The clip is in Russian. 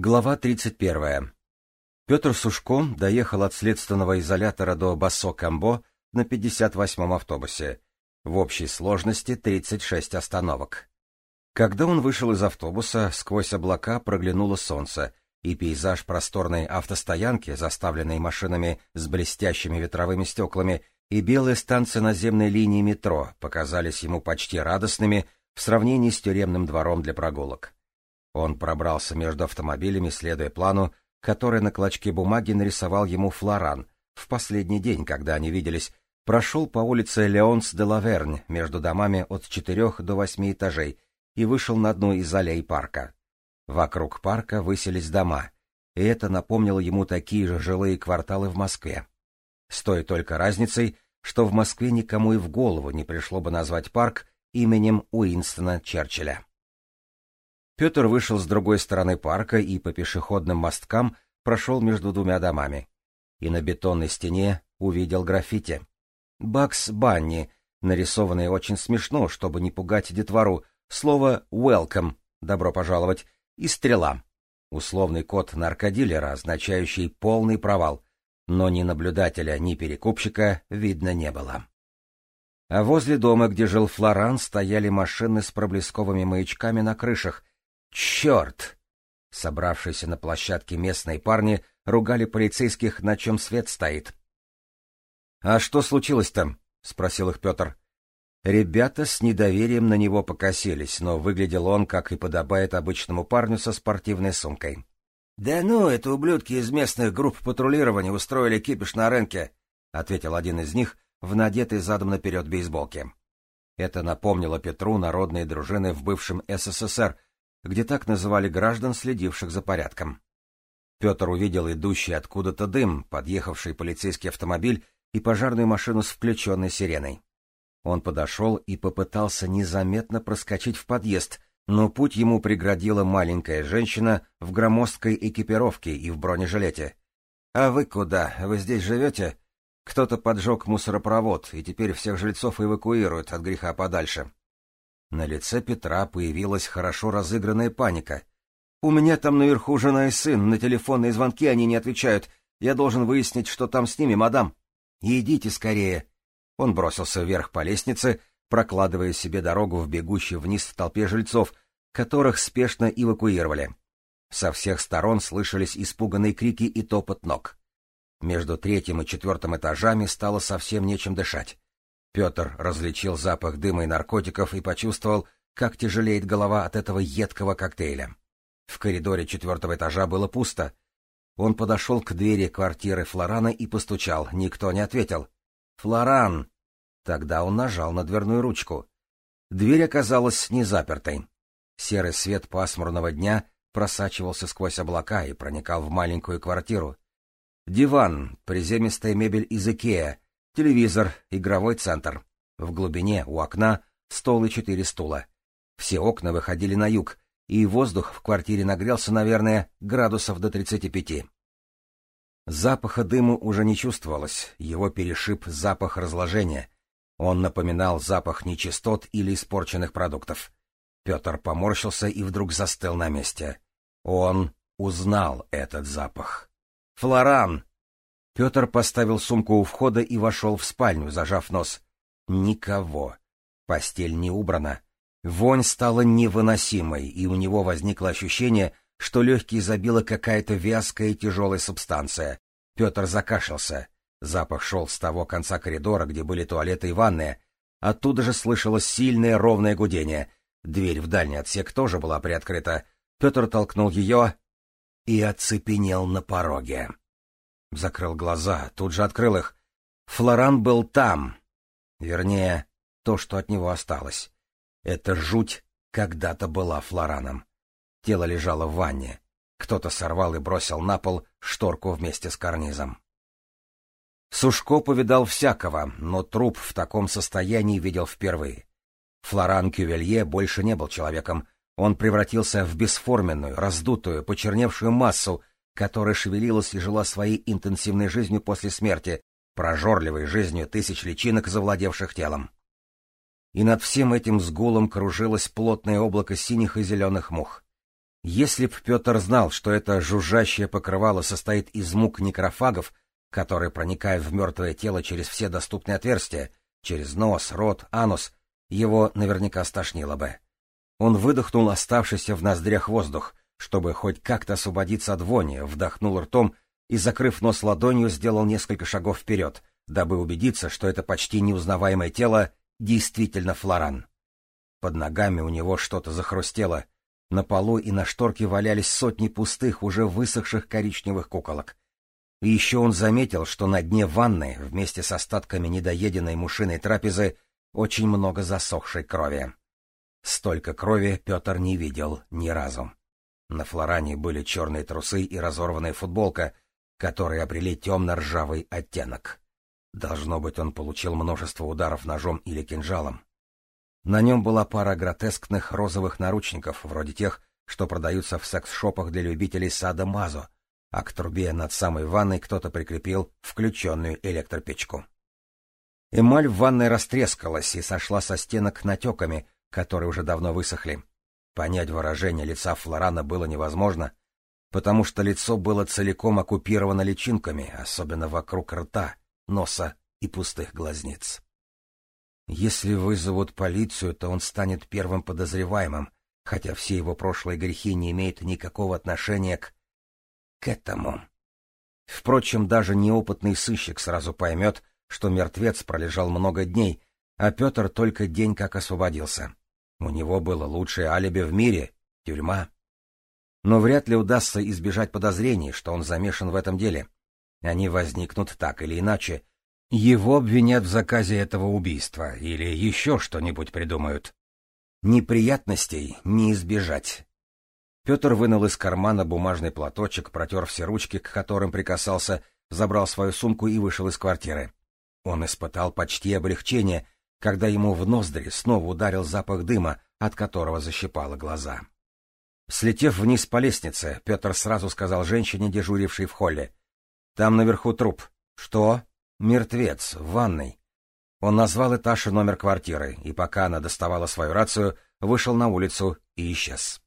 Глава 31. Петр Сушко доехал от следственного изолятора до Басо-Камбо на 58-м автобусе. В общей сложности 36 остановок. Когда он вышел из автобуса, сквозь облака проглянуло солнце, и пейзаж просторной автостоянки, заставленной машинами с блестящими ветровыми стеклами, и белая станция наземной линии метро показались ему почти радостными в сравнении с тюремным двором для прогулок. Он пробрался между автомобилями, следуя плану, который на клочке бумаги нарисовал ему Флоран в последний день, когда они виделись, прошел по улице Леонс де Лавернь между домами от четырех до восьми этажей и вышел на одну из аллей парка. Вокруг парка высились дома, и это напомнило ему такие же жилые кварталы в Москве. С той только разницей, что в Москве никому и в голову не пришло бы назвать парк именем Уинстона Черчилля. Петр вышел с другой стороны парка и по пешеходным мосткам прошел между двумя домами. И на бетонной стене увидел граффити. «Бакс Банни», нарисованное очень смешно, чтобы не пугать детвору, слово «welcome» — «добро пожаловать» и «стрела». Условный код наркодилера, означающий полный провал, но ни наблюдателя, ни перекупщика видно не было. А возле дома, где жил Флоран, стояли машины с проблесковыми маячками на крышах, Черт! Собравшиеся на площадке местные парни ругали полицейских, на чем свет стоит. — А что случилось там? — спросил их Петр. Ребята с недоверием на него покосились, но выглядел он, как и подобает обычному парню со спортивной сумкой. — Да ну, это ублюдки из местных групп патрулирования устроили кипиш на рынке, — ответил один из них в надетой задом наперед бейсболке. Это напомнило Петру народные дружины в бывшем СССР — где так называли граждан, следивших за порядком. Петр увидел идущий откуда-то дым, подъехавший полицейский автомобиль и пожарную машину с включенной сиреной. Он подошел и попытался незаметно проскочить в подъезд, но путь ему преградила маленькая женщина в громоздкой экипировке и в бронежилете. — А вы куда? Вы здесь живете? Кто-то поджег мусоропровод, и теперь всех жильцов эвакуируют от греха подальше. На лице Петра появилась хорошо разыгранная паника. «У меня там наверху жена и сын, на телефонные звонки они не отвечают. Я должен выяснить, что там с ними, мадам. Идите скорее». Он бросился вверх по лестнице, прокладывая себе дорогу в бегущей вниз в толпе жильцов, которых спешно эвакуировали. Со всех сторон слышались испуганные крики и топот ног. Между третьим и четвертым этажами стало совсем нечем дышать. Петр различил запах дыма и наркотиков и почувствовал, как тяжелеет голова от этого едкого коктейля. В коридоре четвертого этажа было пусто. Он подошел к двери квартиры Флорана и постучал. Никто не ответил. «Флоран!» Тогда он нажал на дверную ручку. Дверь оказалась не запертой. Серый свет пасмурного дня просачивался сквозь облака и проникал в маленькую квартиру. Диван, приземистая мебель из Икеа, телевизор, игровой центр. В глубине, у окна, стол и четыре стула. Все окна выходили на юг, и воздух в квартире нагрелся, наверное, градусов до 35. Запаха дыма уже не чувствовалось, его перешиб запах разложения. Он напоминал запах нечистот или испорченных продуктов. Петр поморщился и вдруг застыл на месте. Он узнал этот запах. «Флоран!» Петр поставил сумку у входа и вошел в спальню, зажав нос. Никого. Постель не убрана. Вонь стала невыносимой, и у него возникло ощущение, что легкие забила какая-то вязкая и тяжелая субстанция. Петр закашлялся. Запах шел с того конца коридора, где были туалеты и ванная. Оттуда же слышалось сильное ровное гудение. Дверь в дальний отсек тоже была приоткрыта. Петр толкнул ее и оцепенел на пороге. Закрыл глаза, тут же открыл их. Флоран был там. Вернее, то, что от него осталось. Эта жуть когда-то была Флораном. Тело лежало в ванне. Кто-то сорвал и бросил на пол шторку вместе с карнизом. Сушко повидал всякого, но труп в таком состоянии видел впервые. Флоран Кювелье больше не был человеком. Он превратился в бесформенную, раздутую, почерневшую массу, которая шевелилась и жила своей интенсивной жизнью после смерти, прожорливой жизнью тысяч личинок, завладевших телом. И над всем этим сгулом кружилось плотное облако синих и зеленых мух. Если б Петр знал, что это жужжащее покрывало состоит из мук некрофагов, которые проникают в мертвое тело через все доступные отверстия, через нос, рот, анус, его наверняка стошнило бы. Он выдохнул оставшийся в ноздрях воздух, чтобы хоть как-то освободиться от вони, вдохнул ртом и, закрыв нос ладонью, сделал несколько шагов вперед, дабы убедиться, что это почти неузнаваемое тело действительно Флоран. Под ногами у него что-то захрустело. На полу и на шторке валялись сотни пустых, уже высохших коричневых куколок. И еще он заметил, что на дне ванны, вместе с остатками недоеденной мушиной трапезы, очень много засохшей крови. Столько крови Петр не видел ни разу. На Флоране были черные трусы и разорванная футболка, которые обрели темно-ржавый оттенок. Должно быть, он получил множество ударов ножом или кинжалом. На нем была пара гротескных розовых наручников, вроде тех, что продаются в секс-шопах для любителей сада Мазо, а к трубе над самой ванной кто-то прикрепил включенную электропечку. Эмаль в ванной растрескалась и сошла со стенок натеками, которые уже давно высохли. Понять выражение лица Флорана было невозможно, потому что лицо было целиком оккупировано личинками, особенно вокруг рта, носа и пустых глазниц. Если вызовут полицию, то он станет первым подозреваемым, хотя все его прошлые грехи не имеют никакого отношения к... к этому. Впрочем, даже неопытный сыщик сразу поймет, что мертвец пролежал много дней, а Петр только день как освободился. У него было лучшее алиби в мире — тюрьма. Но вряд ли удастся избежать подозрений, что он замешан в этом деле. Они возникнут так или иначе. Его обвинят в заказе этого убийства или еще что-нибудь придумают. Неприятностей не избежать. Петр вынул из кармана бумажный платочек, протер все ручки, к которым прикасался, забрал свою сумку и вышел из квартиры. Он испытал почти облегчение, когда ему в ноздри снова ударил запах дыма, от которого защипало глаза. Слетев вниз по лестнице, Петр сразу сказал женщине, дежурившей в холле. — Там наверху труп. — Что? — Мертвец, в ванной. Он назвал этаж и номер квартиры, и пока она доставала свою рацию, вышел на улицу и исчез.